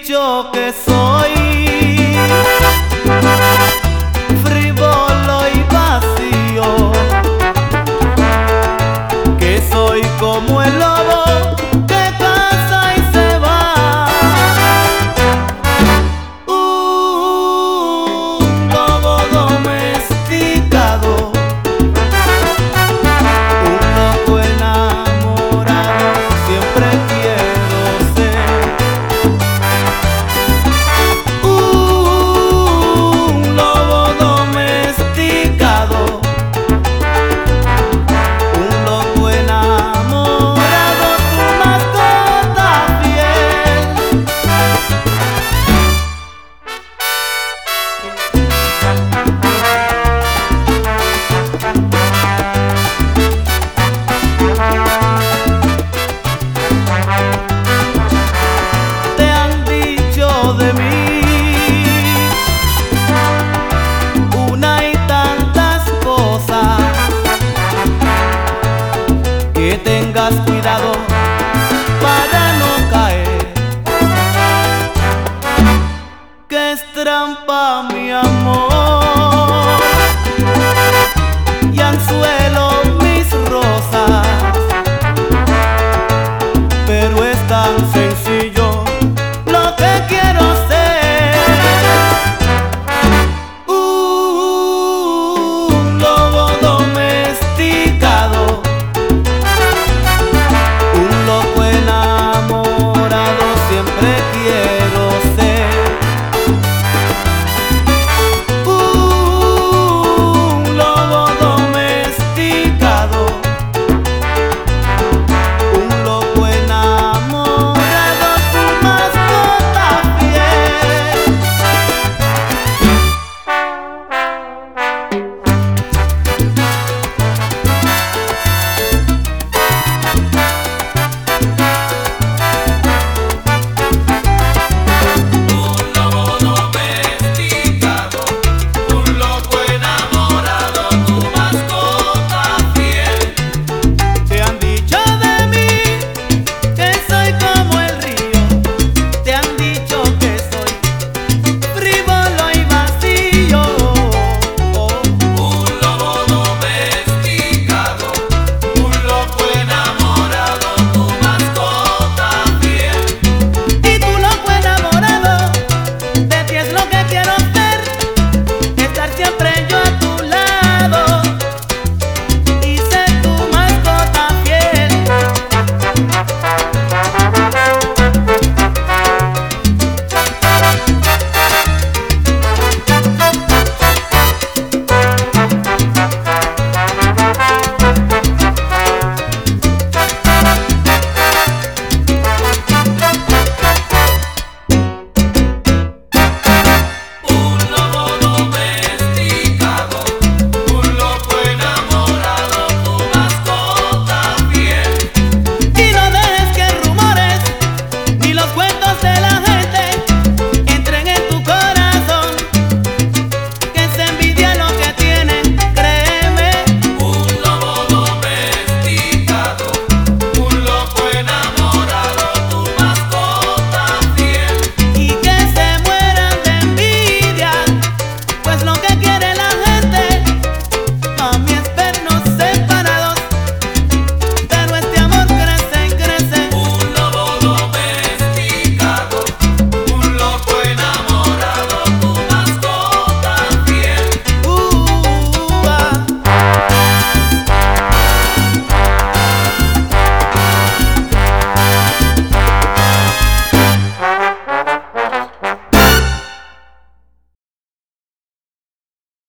dicho que soy. tengas cuidado para no caer. Que es trampa, mi amor, y anzuelo mis rosas, pero es tan